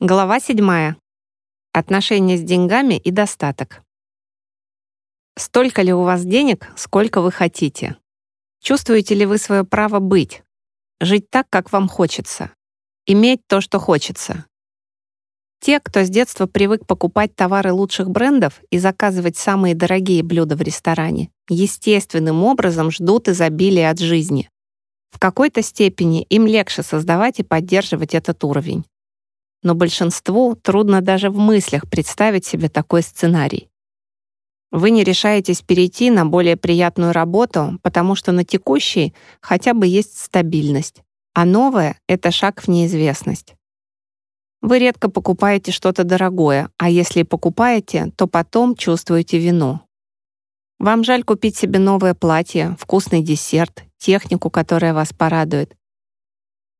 Глава 7. Отношения с деньгами и достаток. Столько ли у вас денег, сколько вы хотите? Чувствуете ли вы свое право быть? Жить так, как вам хочется? Иметь то, что хочется? Те, кто с детства привык покупать товары лучших брендов и заказывать самые дорогие блюда в ресторане, естественным образом ждут изобилия от жизни. В какой-то степени им легче создавать и поддерживать этот уровень но большинству трудно даже в мыслях представить себе такой сценарий. Вы не решаетесь перейти на более приятную работу, потому что на текущей хотя бы есть стабильность, а новое — это шаг в неизвестность. Вы редко покупаете что-то дорогое, а если и покупаете, то потом чувствуете вину. Вам жаль купить себе новое платье, вкусный десерт, технику, которая вас порадует.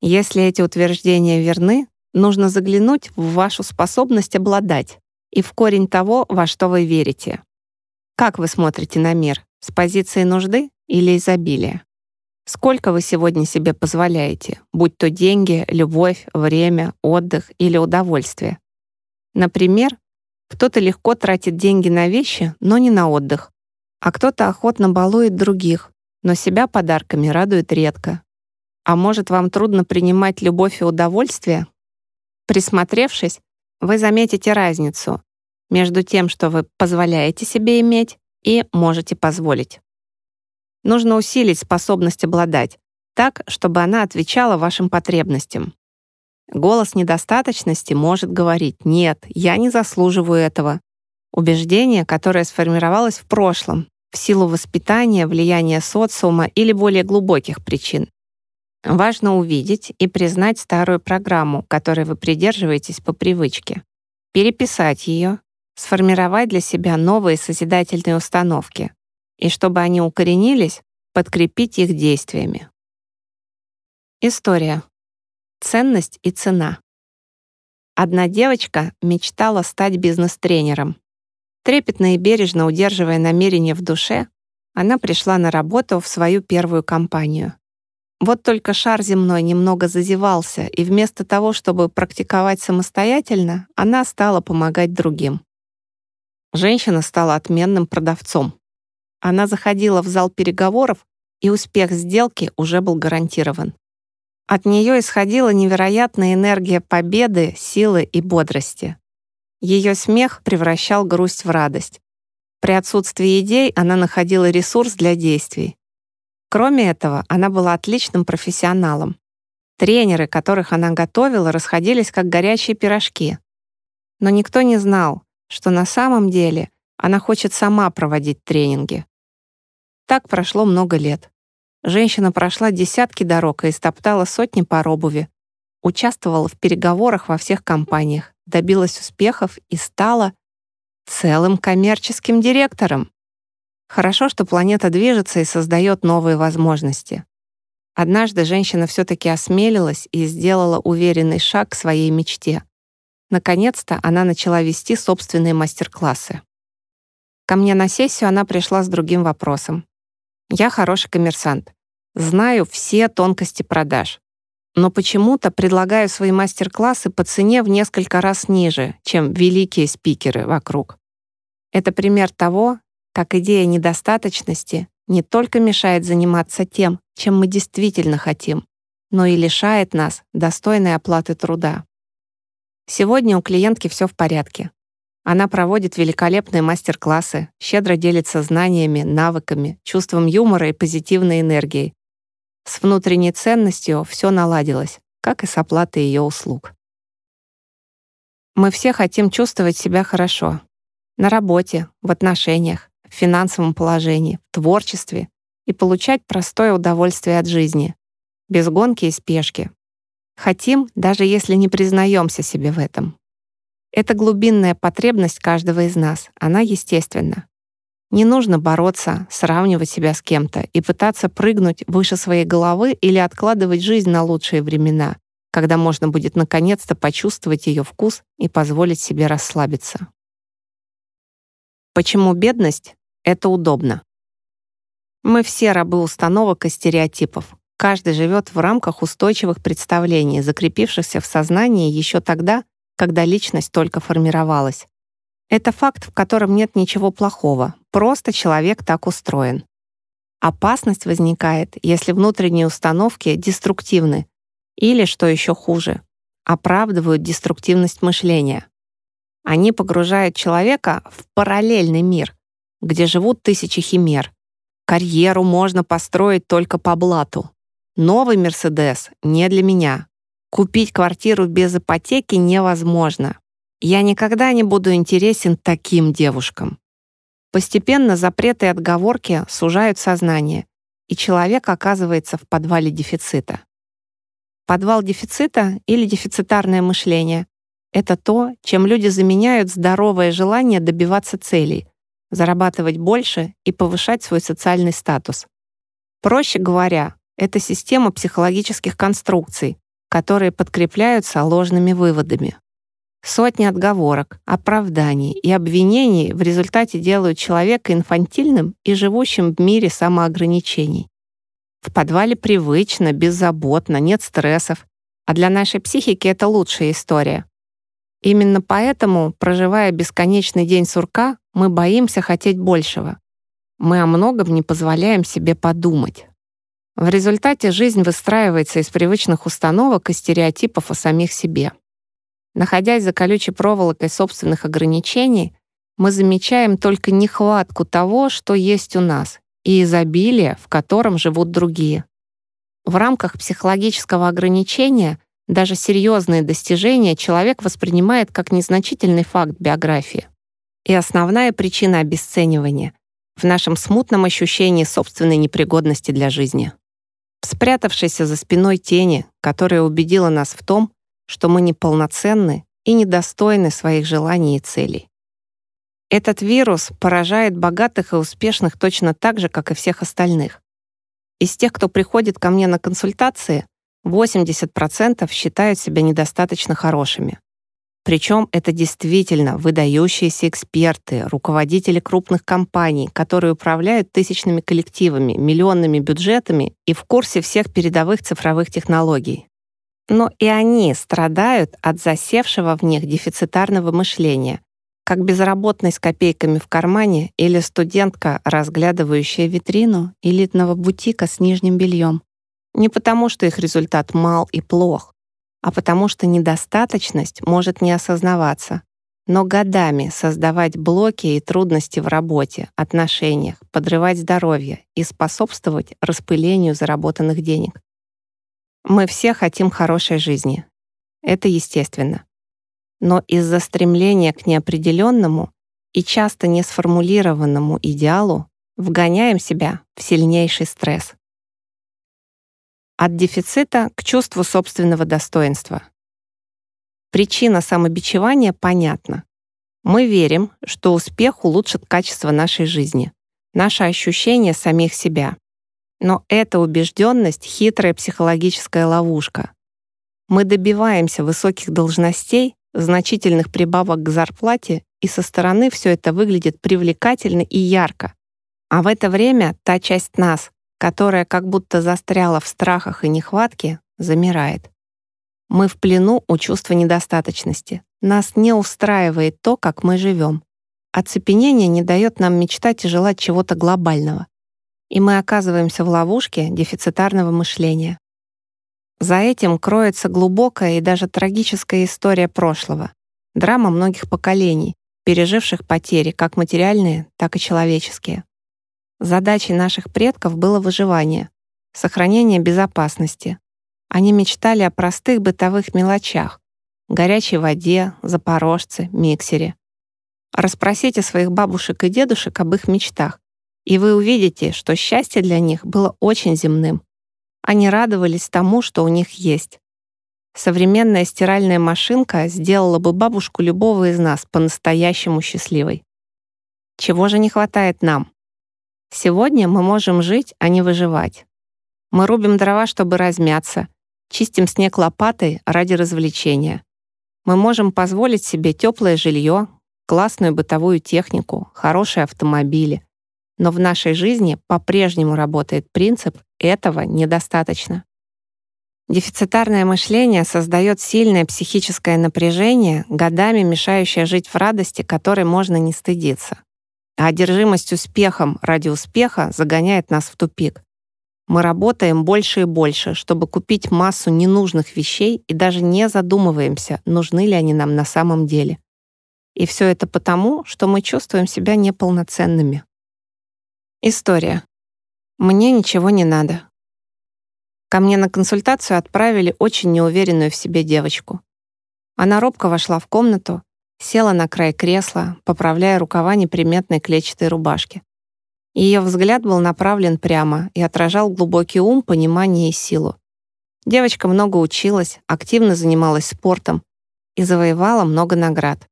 Если эти утверждения верны, Нужно заглянуть в вашу способность обладать и в корень того, во что вы верите. Как вы смотрите на мир? С позиции нужды или изобилия? Сколько вы сегодня себе позволяете, будь то деньги, любовь, время, отдых или удовольствие? Например, кто-то легко тратит деньги на вещи, но не на отдых, а кто-то охотно балует других, но себя подарками радует редко. А может, вам трудно принимать любовь и удовольствие, Присмотревшись, вы заметите разницу между тем, что вы позволяете себе иметь и можете позволить. Нужно усилить способность обладать так, чтобы она отвечала вашим потребностям. Голос недостаточности может говорить «нет, я не заслуживаю этого». Убеждение, которое сформировалось в прошлом, в силу воспитания, влияния социума или более глубоких причин. Важно увидеть и признать старую программу, которой вы придерживаетесь по привычке, переписать ее, сформировать для себя новые созидательные установки, и чтобы они укоренились, подкрепить их действиями. История. Ценность и цена. Одна девочка мечтала стать бизнес-тренером. Трепетно и бережно удерживая намерение в душе, она пришла на работу в свою первую компанию. Вот только шар земной немного зазевался, и вместо того, чтобы практиковать самостоятельно, она стала помогать другим. Женщина стала отменным продавцом. Она заходила в зал переговоров, и успех сделки уже был гарантирован. От нее исходила невероятная энергия победы, силы и бодрости. Ее смех превращал грусть в радость. При отсутствии идей она находила ресурс для действий. Кроме этого, она была отличным профессионалом. Тренеры, которых она готовила, расходились как горячие пирожки. Но никто не знал, что на самом деле она хочет сама проводить тренинги. Так прошло много лет. Женщина прошла десятки дорог и истоптала сотни пар обуви, участвовала в переговорах во всех компаниях, добилась успехов и стала целым коммерческим директором. Хорошо, что планета движется и создает новые возможности. Однажды женщина все-таки осмелилась и сделала уверенный шаг к своей мечте. Наконец-то она начала вести собственные мастер-классы. Ко мне на сессию она пришла с другим вопросом. Я хороший коммерсант. Знаю все тонкости продаж. Но почему-то предлагаю свои мастер-классы по цене в несколько раз ниже, чем великие спикеры вокруг. Это пример того, как идея недостаточности не только мешает заниматься тем, чем мы действительно хотим, но и лишает нас достойной оплаты труда. Сегодня у клиентки все в порядке. Она проводит великолепные мастер-классы, щедро делится знаниями, навыками, чувством юмора и позитивной энергией. С внутренней ценностью все наладилось, как и с оплатой ее услуг. Мы все хотим чувствовать себя хорошо. На работе, в отношениях, в финансовом положении, в творчестве и получать простое удовольствие от жизни, без гонки и спешки. Хотим, даже если не признаемся себе в этом. Это глубинная потребность каждого из нас, она естественна. Не нужно бороться, сравнивать себя с кем-то и пытаться прыгнуть выше своей головы или откладывать жизнь на лучшие времена, когда можно будет наконец-то почувствовать ее вкус и позволить себе расслабиться. Почему бедность это удобно. Мы все рабы установок и стереотипов. Каждый живет в рамках устойчивых представлений, закрепившихся в сознании еще тогда, когда личность только формировалась. Это факт, в котором нет ничего плохого, просто человек так устроен. Опасность возникает, если внутренние установки деструктивны или, что еще хуже, оправдывают деструктивность мышления. Они погружают человека в параллельный мир, где живут тысячи химер. Карьеру можно построить только по блату. Новый «Мерседес» не для меня. Купить квартиру без ипотеки невозможно. Я никогда не буду интересен таким девушкам. Постепенно запреты и отговорки сужают сознание, и человек оказывается в подвале дефицита. Подвал дефицита или дефицитарное мышление — это то, чем люди заменяют здоровое желание добиваться целей, зарабатывать больше и повышать свой социальный статус. Проще говоря, это система психологических конструкций, которые подкрепляются ложными выводами. Сотни отговорок, оправданий и обвинений в результате делают человека инфантильным и живущим в мире самоограничений. В подвале привычно, беззаботно, нет стрессов, а для нашей психики это лучшая история. Именно поэтому, проживая бесконечный день сурка, мы боимся хотеть большего. Мы о многом не позволяем себе подумать. В результате жизнь выстраивается из привычных установок и стереотипов о самих себе. Находясь за колючей проволокой собственных ограничений, мы замечаем только нехватку того, что есть у нас, и изобилие, в котором живут другие. В рамках психологического ограничения даже серьезные достижения человек воспринимает как незначительный факт биографии. И основная причина обесценивания в нашем смутном ощущении собственной непригодности для жизни спрятавшейся за спиной тени, которая убедила нас в том, что мы неполноценны и недостойны своих желаний и целей. Этот вирус поражает богатых и успешных точно так же, как и всех остальных. Из тех, кто приходит ко мне на консультации, 80% считают себя недостаточно хорошими. Причем это действительно выдающиеся эксперты, руководители крупных компаний, которые управляют тысячными коллективами, миллионными бюджетами и в курсе всех передовых цифровых технологий. Но и они страдают от засевшего в них дефицитарного мышления, как безработный с копейками в кармане или студентка, разглядывающая витрину элитного бутика с нижним бельем. Не потому, что их результат мал и плох, а потому что недостаточность может не осознаваться, но годами создавать блоки и трудности в работе, отношениях, подрывать здоровье и способствовать распылению заработанных денег. Мы все хотим хорошей жизни. Это естественно. Но из-за стремления к неопределенному и часто не сформулированному идеалу вгоняем себя в сильнейший стресс. От дефицита к чувству собственного достоинства. Причина самобичевания понятна. Мы верим, что успех улучшит качество нашей жизни, наше ощущение самих себя. Но эта убежденность — хитрая психологическая ловушка. Мы добиваемся высоких должностей, значительных прибавок к зарплате, и со стороны все это выглядит привлекательно и ярко. А в это время та часть нас, которая как будто застряла в страхах и нехватке, замирает. Мы в плену у чувства недостаточности. Нас не устраивает то, как мы живем. Оцепенение не дает нам мечтать и желать чего-то глобального. И мы оказываемся в ловушке дефицитарного мышления. За этим кроется глубокая и даже трагическая история прошлого. Драма многих поколений, переживших потери, как материальные, так и человеческие. Задачей наших предков было выживание, сохранение безопасности. Они мечтали о простых бытовых мелочах — горячей воде, запорожце, миксере. Расспросите своих бабушек и дедушек об их мечтах, и вы увидите, что счастье для них было очень земным. Они радовались тому, что у них есть. Современная стиральная машинка сделала бы бабушку любого из нас по-настоящему счастливой. Чего же не хватает нам? Сегодня мы можем жить, а не выживать. Мы рубим дрова, чтобы размяться, чистим снег лопатой ради развлечения. Мы можем позволить себе теплое жилье, классную бытовую технику, хорошие автомобили. Но в нашей жизни по-прежнему работает принцип «этого недостаточно». Дефицитарное мышление создает сильное психическое напряжение, годами мешающее жить в радости, которой можно не стыдиться. А одержимость успехом ради успеха загоняет нас в тупик. Мы работаем больше и больше, чтобы купить массу ненужных вещей и даже не задумываемся, нужны ли они нам на самом деле. И все это потому, что мы чувствуем себя неполноценными. История. Мне ничего не надо. Ко мне на консультацию отправили очень неуверенную в себе девочку. Она робко вошла в комнату, села на край кресла, поправляя рукава неприметной клетчатой рубашки. Ее взгляд был направлен прямо и отражал глубокий ум, понимание и силу. Девочка много училась, активно занималась спортом и завоевала много наград.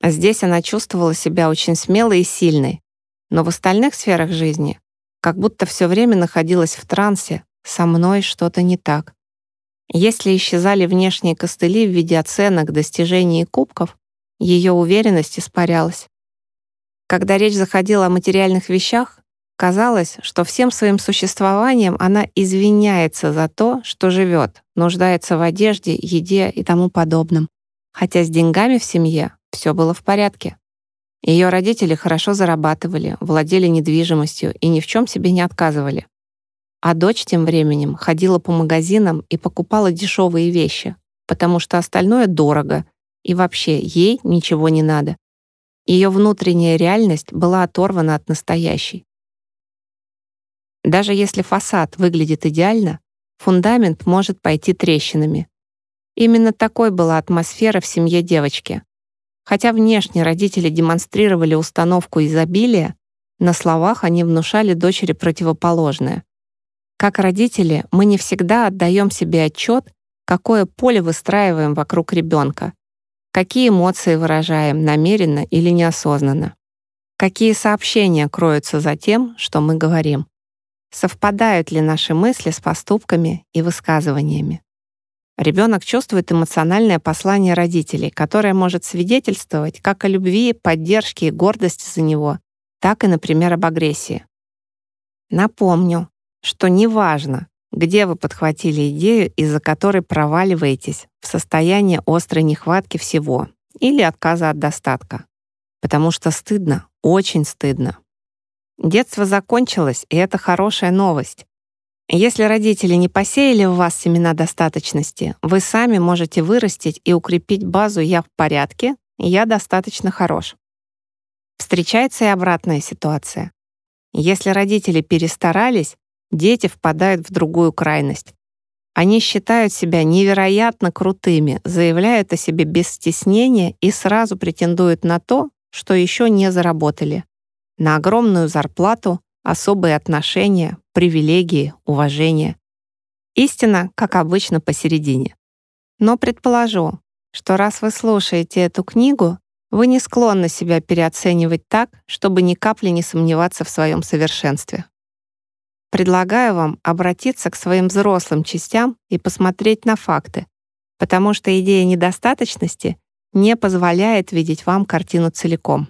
А здесь она чувствовала себя очень смелой и сильной, но в остальных сферах жизни как будто все время находилась в трансе, со мной что-то не так. Если исчезали внешние костыли в виде оценок, достижений и кубков, ее уверенность испарялась. Когда речь заходила о материальных вещах, казалось, что всем своим существованием она извиняется за то, что живет, нуждается в одежде, еде и тому подобном. Хотя с деньгами в семье все было в порядке. Ее родители хорошо зарабатывали, владели недвижимостью и ни в чем себе не отказывали. А дочь тем временем ходила по магазинам и покупала дешевые вещи, потому что остальное дорого, и вообще ей ничего не надо. Ее внутренняя реальность была оторвана от настоящей. Даже если фасад выглядит идеально, фундамент может пойти трещинами. Именно такой была атмосфера в семье девочки. Хотя внешне родители демонстрировали установку изобилия, на словах они внушали дочери противоположное. Как родители, мы не всегда отдаем себе отчет, какое поле выстраиваем вокруг ребенка, какие эмоции выражаем намеренно или неосознанно, какие сообщения кроются за тем, что мы говорим, совпадают ли наши мысли с поступками и высказываниями. Ребенок чувствует эмоциональное послание родителей, которое может свидетельствовать как о любви, поддержке и гордости за него, так и, например, об агрессии. Напомню, что неважно, где вы подхватили идею, из-за которой проваливаетесь в состояние острой нехватки всего или отказа от достатка. Потому что стыдно, очень стыдно. Детство закончилось, и это хорошая новость. Если родители не посеяли в вас семена достаточности, вы сами можете вырастить и укрепить базу «я в порядке», «я достаточно хорош». Встречается и обратная ситуация. Если родители перестарались, дети впадают в другую крайность. Они считают себя невероятно крутыми, заявляют о себе без стеснения и сразу претендуют на то, что еще не заработали. На огромную зарплату, особые отношения, привилегии, уважение. Истина, как обычно, посередине. Но предположу, что раз вы слушаете эту книгу, вы не склонны себя переоценивать так, чтобы ни капли не сомневаться в своем совершенстве. Предлагаю вам обратиться к своим взрослым частям и посмотреть на факты, потому что идея недостаточности не позволяет видеть вам картину целиком.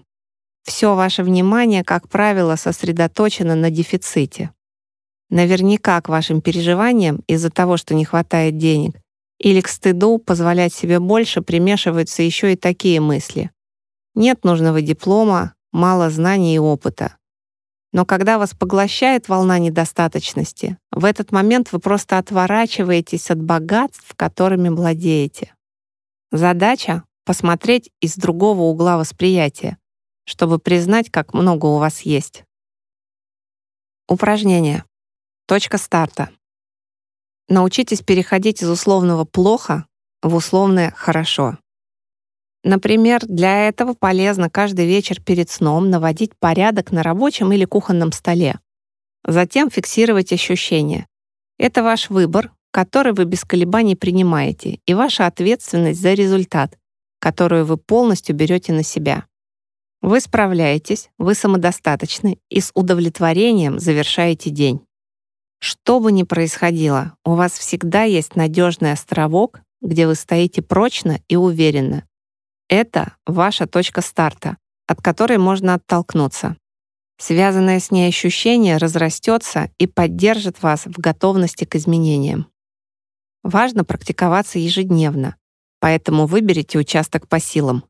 Все ваше внимание, как правило, сосредоточено на дефиците. Наверняка к вашим переживаниям из-за того, что не хватает денег, или к стыду позволять себе больше примешиваются еще и такие мысли. Нет нужного диплома, мало знаний и опыта. Но когда вас поглощает волна недостаточности, в этот момент вы просто отворачиваетесь от богатств, которыми владеете. Задача — посмотреть из другого угла восприятия, чтобы признать, как много у вас есть. Упражнение. Точка старта. Научитесь переходить из условного «плохо» в условное «хорошо». Например, для этого полезно каждый вечер перед сном наводить порядок на рабочем или кухонном столе. Затем фиксировать ощущения. Это ваш выбор, который вы без колебаний принимаете, и ваша ответственность за результат, которую вы полностью берете на себя. Вы справляетесь, вы самодостаточны и с удовлетворением завершаете день. Что бы ни происходило, у вас всегда есть надежный островок, где вы стоите прочно и уверенно, это ваша точка старта, от которой можно оттолкнуться. Связанное с ней ощущение разрастется и поддержит вас в готовности к изменениям. Важно практиковаться ежедневно, поэтому выберите участок по силам.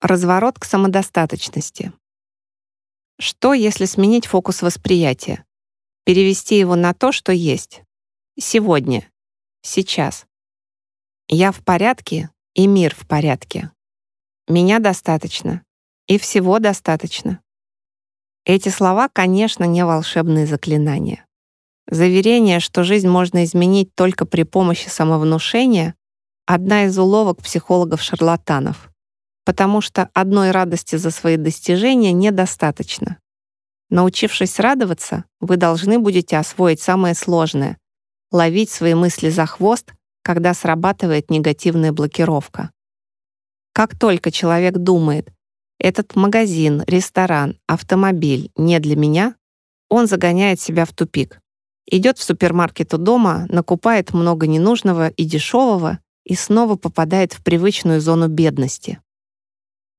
Разворот к самодостаточности. Что, если сменить фокус восприятия? Перевести его на то, что есть. Сегодня. Сейчас. Я в порядке, и мир в порядке. Меня достаточно, и всего достаточно. Эти слова, конечно, не волшебные заклинания. Заверение, что жизнь можно изменить только при помощи самовнушения, одна из уловок психологов-шарлатанов, потому что одной радости за свои достижения недостаточно. Научившись радоваться, вы должны будете освоить самое сложное — ловить свои мысли за хвост, когда срабатывает негативная блокировка. Как только человек думает, этот магазин, ресторан, автомобиль не для меня, он загоняет себя в тупик. Идет в супермаркет у дома, накупает много ненужного и дешевого и снова попадает в привычную зону бедности.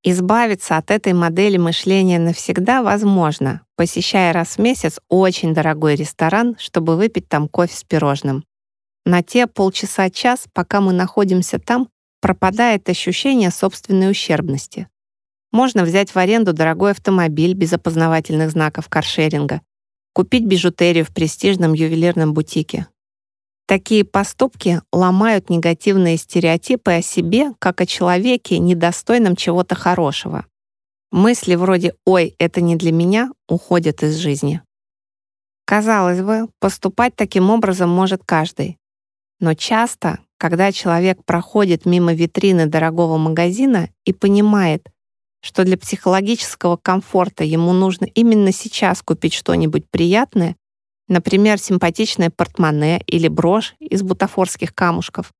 Избавиться от этой модели мышления навсегда возможно, посещая раз в месяц очень дорогой ресторан, чтобы выпить там кофе с пирожным. На те полчаса-час, пока мы находимся там, пропадает ощущение собственной ущербности. Можно взять в аренду дорогой автомобиль без опознавательных знаков каршеринга, купить бижутерию в престижном ювелирном бутике. Такие поступки ломают негативные стереотипы о себе, как о человеке, недостойном чего-то хорошего. Мысли вроде «Ой, это не для меня» уходят из жизни. Казалось бы, поступать таким образом может каждый. Но часто, когда человек проходит мимо витрины дорогого магазина и понимает, что для психологического комфорта ему нужно именно сейчас купить что-нибудь приятное, например, симпатичное портмоне или брошь из бутафорских камушков,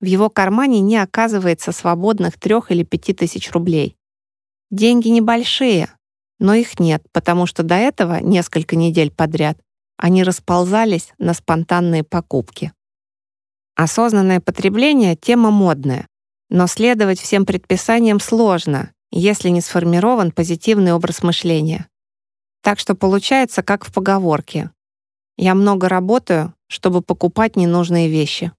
в его кармане не оказывается свободных трех или пяти тысяч рублей. Деньги небольшие, но их нет, потому что до этого, несколько недель подряд, они расползались на спонтанные покупки. Осознанное потребление — тема модная, но следовать всем предписаниям сложно, если не сформирован позитивный образ мышления. Так что получается, как в поговорке. Я много работаю, чтобы покупать ненужные вещи.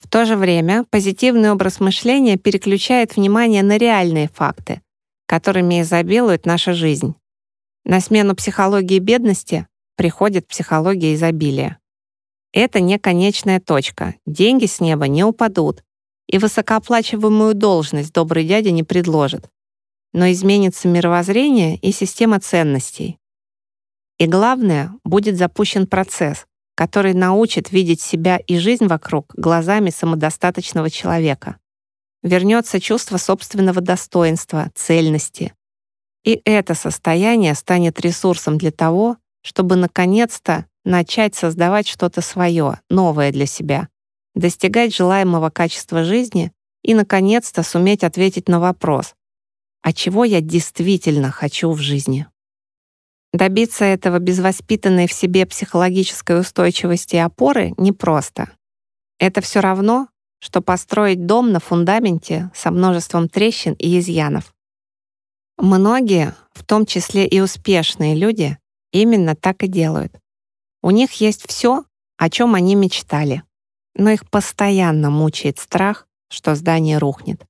В то же время позитивный образ мышления переключает внимание на реальные факты, которыми изобилует наша жизнь. На смену психологии бедности приходит психология изобилия. Это не конечная точка, деньги с неба не упадут, и высокооплачиваемую должность добрый дядя не предложит. Но изменится мировоззрение и система ценностей. И главное, будет запущен процесс, который научит видеть себя и жизнь вокруг глазами самодостаточного человека. Вернется чувство собственного достоинства, цельности. И это состояние станет ресурсом для того, чтобы наконец-то начать создавать что-то свое, новое для себя, достигать желаемого качества жизни и, наконец-то, суметь ответить на вопрос, а чего я действительно хочу в жизни? Добиться этого без воспитанной в себе психологической устойчивости и опоры непросто. Это все равно, что построить дом на фундаменте со множеством трещин и изъянов. Многие, в том числе и успешные люди, именно так и делают. У них есть все, о чем они мечтали но их постоянно мучает страх, что здание рухнет.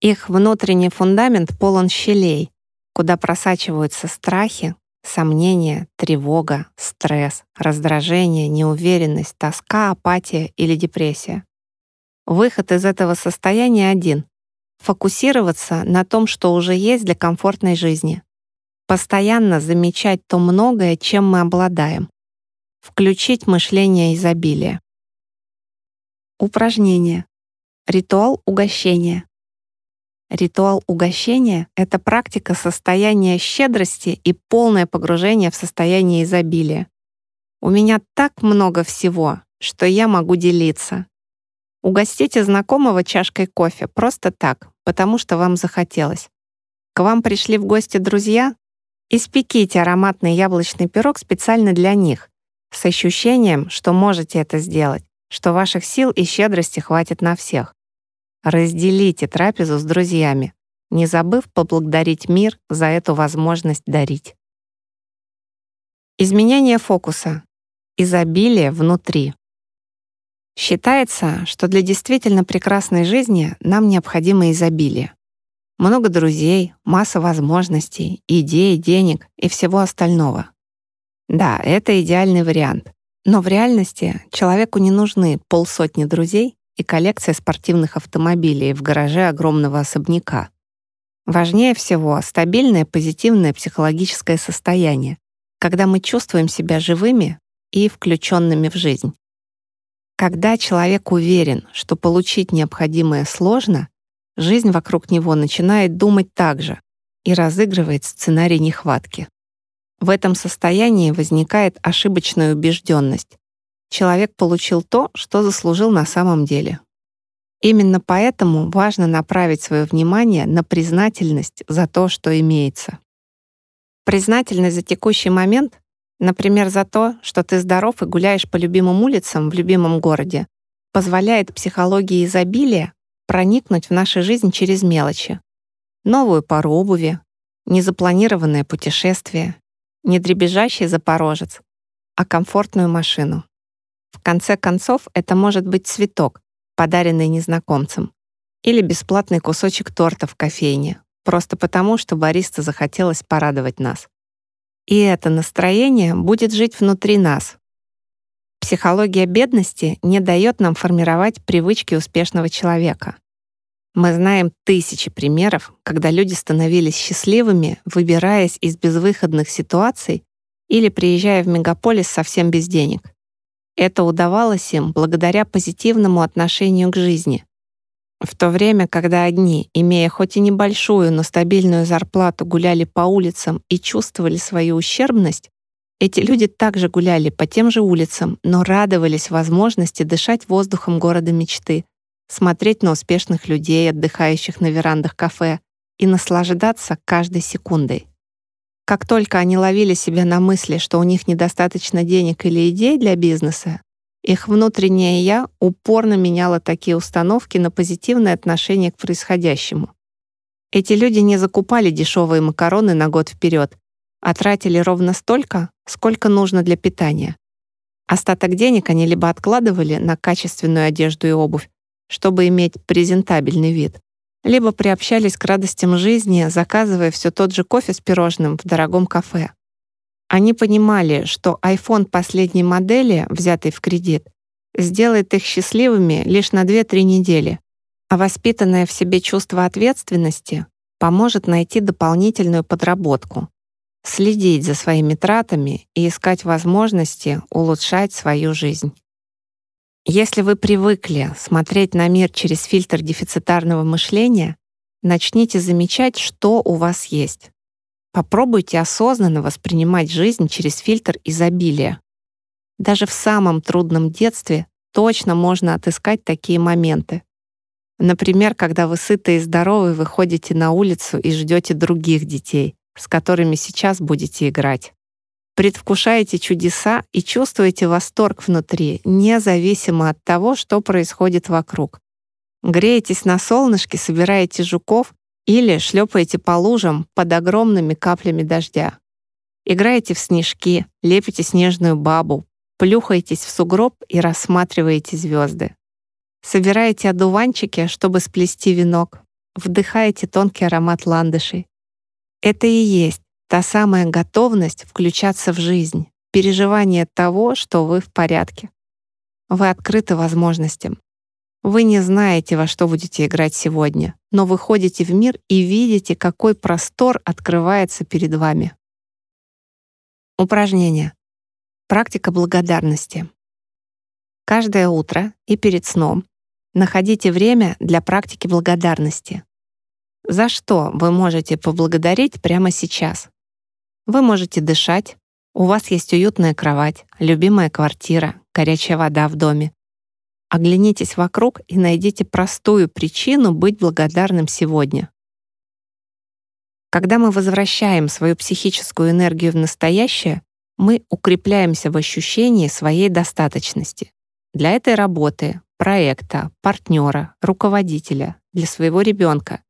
Их внутренний фундамент полон щелей, куда просачиваются страхи, сомнения, тревога, стресс, раздражение, неуверенность, тоска, апатия или депрессия. Выход из этого состояния один — фокусироваться на том, что уже есть для комфортной жизни. Постоянно замечать то многое, чем мы обладаем. Включить мышление изобилия. Упражнение. Ритуал угощения. Ритуал угощения — это практика состояния щедрости и полное погружение в состояние изобилия. У меня так много всего, что я могу делиться. Угостите знакомого чашкой кофе просто так, потому что вам захотелось. К вам пришли в гости друзья? Испеките ароматный яблочный пирог специально для них, с ощущением, что можете это сделать что ваших сил и щедрости хватит на всех. Разделите трапезу с друзьями, не забыв поблагодарить мир за эту возможность дарить. Изменение фокуса. Изобилие внутри. Считается, что для действительно прекрасной жизни нам необходимо изобилие. Много друзей, масса возможностей, идей, денег и всего остального. Да, это идеальный вариант. Но в реальности человеку не нужны полсотни друзей и коллекция спортивных автомобилей в гараже огромного особняка. Важнее всего стабильное позитивное психологическое состояние, когда мы чувствуем себя живыми и включенными в жизнь. Когда человек уверен, что получить необходимое сложно, жизнь вокруг него начинает думать так же и разыгрывает сценарий нехватки. В этом состоянии возникает ошибочная убежденность. Человек получил то, что заслужил на самом деле. Именно поэтому важно направить свое внимание на признательность за то, что имеется. Признательность за текущий момент Например, за то, что ты здоров и гуляешь по любимым улицам в любимом городе, позволяет психологии изобилия проникнуть в нашу жизнь через мелочи. Новую пару обуви, незапланированное путешествие, не дребезжащий запорожец, а комфортную машину. В конце концов, это может быть цветок, подаренный незнакомцем, или бесплатный кусочек торта в кофейне, просто потому, что бариста захотелось порадовать нас. И это настроение будет жить внутри нас. Психология бедности не дает нам формировать привычки успешного человека. Мы знаем тысячи примеров, когда люди становились счастливыми, выбираясь из безвыходных ситуаций или приезжая в мегаполис совсем без денег. Это удавалось им благодаря позитивному отношению к жизни, в то время, когда одни, имея хоть и небольшую, но стабильную зарплату, гуляли по улицам и чувствовали свою ущербность, эти люди также гуляли по тем же улицам, но радовались возможности дышать воздухом города мечты, смотреть на успешных людей, отдыхающих на верандах кафе, и наслаждаться каждой секундой. Как только они ловили себя на мысли, что у них недостаточно денег или идей для бизнеса, их внутреннее «я» упорно меняло такие установки на позитивное отношение к происходящему. Эти люди не закупали дешевые макароны на год вперед, а тратили ровно столько, сколько нужно для питания. Остаток денег они либо откладывали на качественную одежду и обувь, чтобы иметь презентабельный вид, либо приобщались к радостям жизни, заказывая все тот же кофе с пирожным в дорогом кафе. Они понимали, что iPhone последней модели, взятый в кредит, сделает их счастливыми лишь на 2-3 недели, а воспитанное в себе чувство ответственности поможет найти дополнительную подработку, следить за своими тратами и искать возможности улучшать свою жизнь. Если вы привыкли смотреть на мир через фильтр дефицитарного мышления, начните замечать, что у вас есть. Попробуйте осознанно воспринимать жизнь через фильтр изобилия. Даже в самом трудном детстве точно можно отыскать такие моменты. Например, когда вы сыты и здоровы, выходите на улицу и ждете других детей, с которыми сейчас будете играть. Предвкушаете чудеса и чувствуете восторг внутри, независимо от того, что происходит вокруг. Греетесь на солнышке, собираете жуков или шлепаете по лужам под огромными каплями дождя. Играете в снежки, лепите снежную бабу, плюхаетесь в сугроб и рассматриваете звезды. Собираете одуванчики, чтобы сплести венок, вдыхаете тонкий аромат ландышей. Это и есть та самая готовность включаться в жизнь, переживание того, что вы в порядке. Вы открыты возможностям. Вы не знаете, во что будете играть сегодня, но выходите в мир и видите, какой простор открывается перед вами. Упражнение. Практика благодарности. Каждое утро и перед сном находите время для практики благодарности. За что вы можете поблагодарить прямо сейчас? Вы можете дышать, у вас есть уютная кровать, любимая квартира, горячая вода в доме, Оглянитесь вокруг и найдите простую причину быть благодарным сегодня. Когда мы возвращаем свою психическую энергию в настоящее, мы укрепляемся в ощущении своей достаточности. Для этой работы, проекта, партнера, руководителя, для своего ребенка.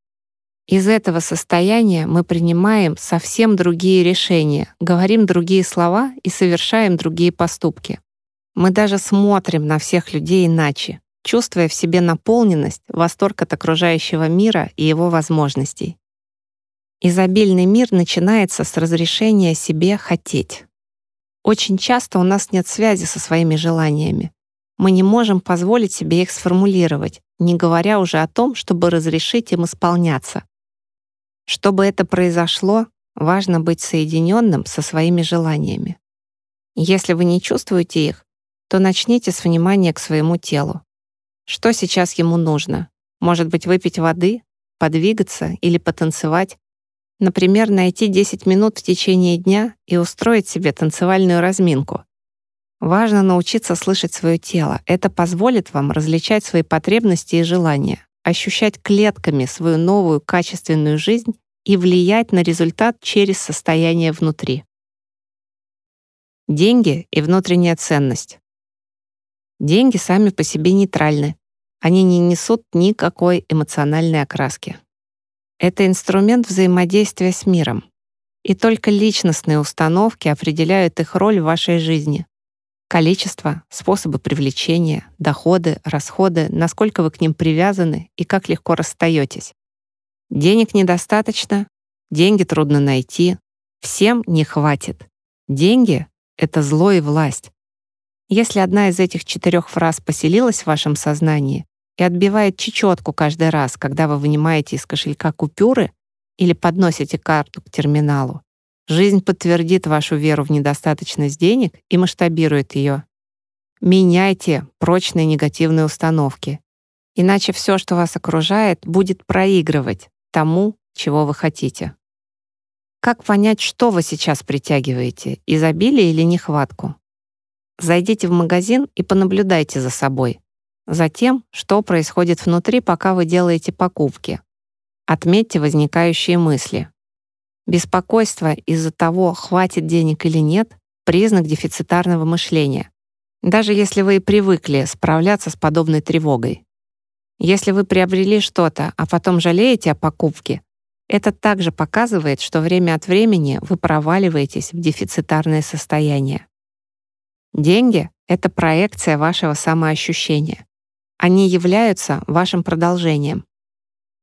Из этого состояния мы принимаем совсем другие решения, говорим другие слова и совершаем другие поступки. Мы даже смотрим на всех людей иначе, чувствуя в себе наполненность, восторг от окружающего мира и его возможностей. Изобильный мир начинается с разрешения себе хотеть. Очень часто у нас нет связи со своими желаниями. Мы не можем позволить себе их сформулировать, не говоря уже о том, чтобы разрешить им исполняться. Чтобы это произошло, важно быть соединенным со своими желаниями. Если вы не чувствуете их, то начните с внимания к своему телу. Что сейчас ему нужно? Может быть, выпить воды, подвигаться или потанцевать? Например, найти 10 минут в течение дня и устроить себе танцевальную разминку. Важно научиться слышать свое тело. Это позволит вам различать свои потребности и желания, ощущать клетками свою новую качественную жизнь и влиять на результат через состояние внутри. Деньги и внутренняя ценность. Деньги сами по себе нейтральны. Они не несут никакой эмоциональной окраски. Это инструмент взаимодействия с миром. И только личностные установки определяют их роль в вашей жизни. Количество, способы привлечения, доходы, расходы, насколько вы к ним привязаны и как легко расстаетесь. Денег недостаточно, деньги трудно найти, всем не хватит. Деньги — это зло и власть. Если одна из этих четырех фраз поселилась в вашем сознании, и отбивает чечетку каждый раз, когда вы вынимаете из кошелька купюры или подносите карту к терминалу. Жизнь подтвердит вашу веру в недостаточность денег и масштабирует ее. Меняйте прочные негативные установки. Иначе все, что вас окружает, будет проигрывать тому, чего вы хотите. Как понять, что вы сейчас притягиваете, изобилие или нехватку? Зайдите в магазин и понаблюдайте за собой. Затем, что происходит внутри, пока вы делаете покупки. Отметьте возникающие мысли. Беспокойство из-за того, хватит денег или нет, признак дефицитарного мышления. Даже если вы и привыкли справляться с подобной тревогой. Если вы приобрели что-то, а потом жалеете о покупке, это также показывает, что время от времени вы проваливаетесь в дефицитарное состояние. Деньги — это проекция вашего самоощущения. Они являются вашим продолжением.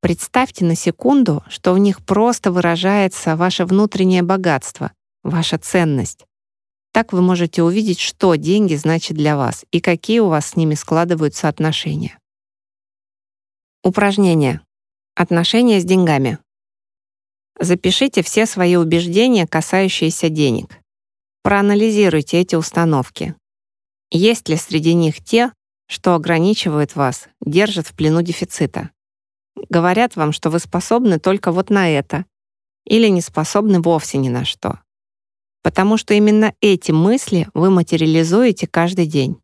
Представьте на секунду, что в них просто выражается ваше внутреннее богатство, ваша ценность. Так вы можете увидеть, что деньги значат для вас и какие у вас с ними складываются отношения. Упражнение. Отношения с деньгами. Запишите все свои убеждения, касающиеся денег. Проанализируйте эти установки. Есть ли среди них те, что ограничивают вас, держат в плену дефицита. Говорят вам, что вы способны только вот на это, или не способны вовсе ни на что. Потому что именно эти мысли вы материализуете каждый день.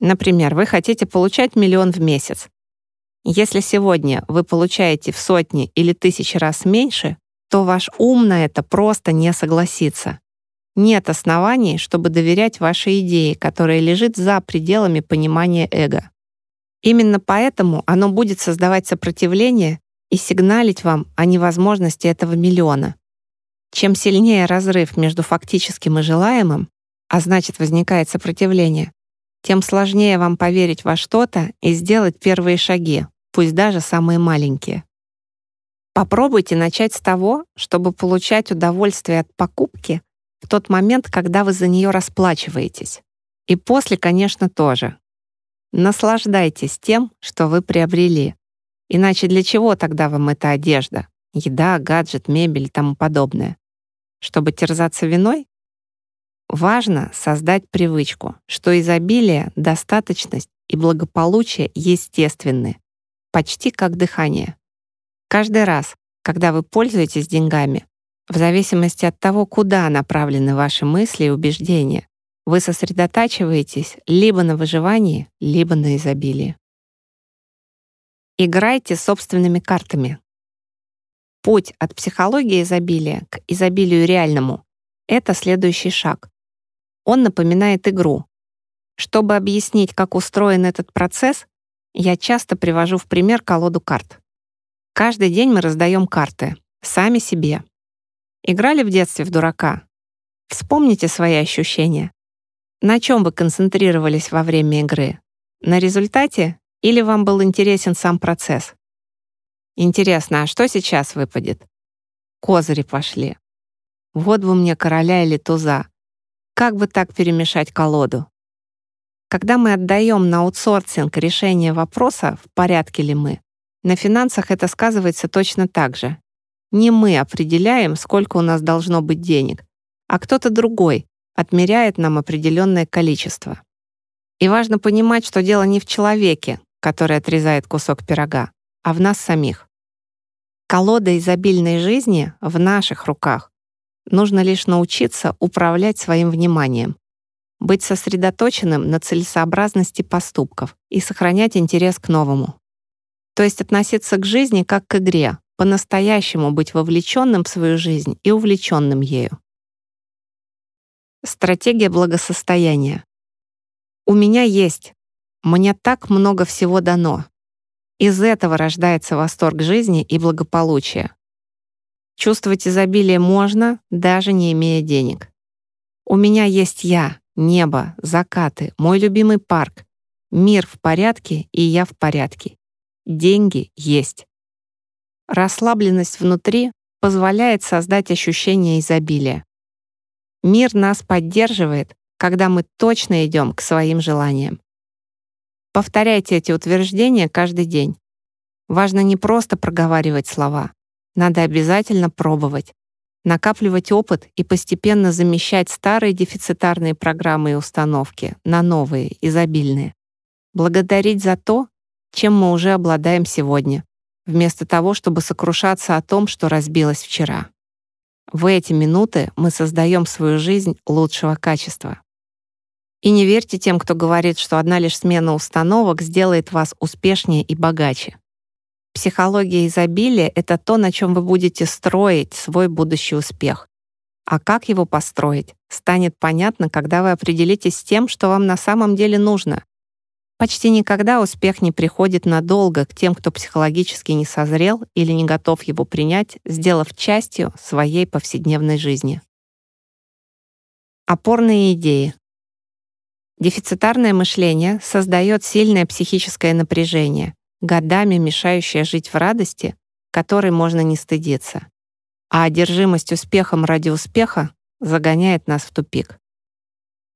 Например, вы хотите получать миллион в месяц. Если сегодня вы получаете в сотни или тысячи раз меньше, то ваш ум на это просто не согласится. Нет оснований, чтобы доверять вашей идее, которая лежит за пределами понимания эго. Именно поэтому оно будет создавать сопротивление и сигналить вам о невозможности этого миллиона. Чем сильнее разрыв между фактическим и желаемым, а значит возникает сопротивление, тем сложнее вам поверить во что-то и сделать первые шаги, пусть даже самые маленькие. Попробуйте начать с того, чтобы получать удовольствие от покупки в тот момент, когда вы за нее расплачиваетесь. И после, конечно, тоже. Наслаждайтесь тем, что вы приобрели. Иначе для чего тогда вам эта одежда, еда, гаджет, мебель и тому подобное? Чтобы терзаться виной? Важно создать привычку, что изобилие, достаточность и благополучие естественны, почти как дыхание. Каждый раз, когда вы пользуетесь деньгами, в зависимости от того, куда направлены ваши мысли и убеждения, вы сосредотачиваетесь либо на выживании, либо на изобилии. Играйте собственными картами. Путь от психологии изобилия к изобилию реальному — это следующий шаг. Он напоминает игру. Чтобы объяснить, как устроен этот процесс, я часто привожу в пример колоду карт. Каждый день мы раздаем карты, сами себе, Играли в детстве в дурака? Вспомните свои ощущения. На чем вы концентрировались во время игры? На результате или вам был интересен сам процесс? Интересно, а что сейчас выпадет? Козыри пошли. Вот бы мне короля или туза. Как бы так перемешать колоду? Когда мы отдаем на аутсорсинг решение вопроса, в порядке ли мы, на финансах это сказывается точно так же. Не мы определяем, сколько у нас должно быть денег, а кто-то другой отмеряет нам определенное количество. И важно понимать, что дело не в человеке, который отрезает кусок пирога, а в нас самих. Колода изобильной жизни в наших руках. Нужно лишь научиться управлять своим вниманием, быть сосредоточенным на целесообразности поступков и сохранять интерес к новому. То есть относиться к жизни как к игре, по-настоящему быть вовлеченным в свою жизнь и увлеченным ею. Стратегия благосостояния. У меня есть. Мне так много всего дано. Из этого рождается восторг жизни и благополучия. Чувствовать изобилие можно, даже не имея денег. У меня есть я, небо, закаты, мой любимый парк. Мир в порядке, и я в порядке. Деньги есть. Расслабленность внутри позволяет создать ощущение изобилия. Мир нас поддерживает, когда мы точно идем к своим желаниям. Повторяйте эти утверждения каждый день. Важно не просто проговаривать слова. Надо обязательно пробовать накапливать опыт и постепенно замещать старые дефицитарные программы и установки на новые, изобильные. Благодарить за то, чем мы уже обладаем сегодня, вместо того, чтобы сокрушаться о том, что разбилось вчера. В эти минуты мы создаем свою жизнь лучшего качества. И не верьте тем, кто говорит, что одна лишь смена установок сделает вас успешнее и богаче. Психология изобилия — это то, на чем вы будете строить свой будущий успех. А как его построить, станет понятно, когда вы определитесь с тем, что вам на самом деле нужно. Почти никогда успех не приходит надолго к тем, кто психологически не созрел или не готов его принять, сделав частью своей повседневной жизни. Опорные идеи. Дефицитарное мышление создает сильное психическое напряжение, годами мешающая жить в радости, которой можно не стыдиться. А одержимость успехом ради успеха загоняет нас в тупик.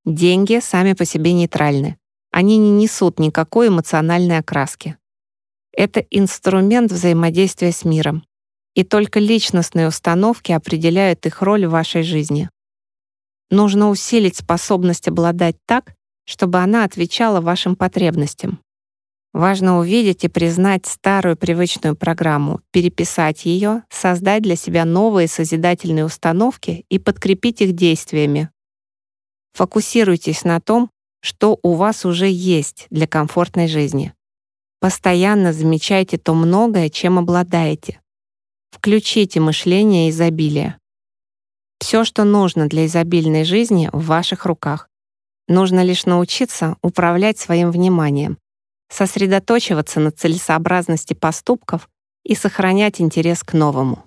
Деньги сами по себе нейтральны. Они не несут никакой эмоциональной окраски. Это инструмент взаимодействия с миром. И только личностные установки определяют их роль в вашей жизни. Нужно усилить способность обладать так, чтобы она отвечала вашим потребностям. Важно увидеть и признать старую привычную программу, переписать ее, создать для себя новые созидательные установки и подкрепить их действиями. Фокусируйтесь на том, что у вас уже есть для комфортной жизни. Постоянно замечайте то многое, чем обладаете. Включите мышление изобилия. Все, что нужно для изобильной жизни, в ваших руках. Нужно лишь научиться управлять своим вниманием, сосредоточиваться на целесообразности поступков и сохранять интерес к новому.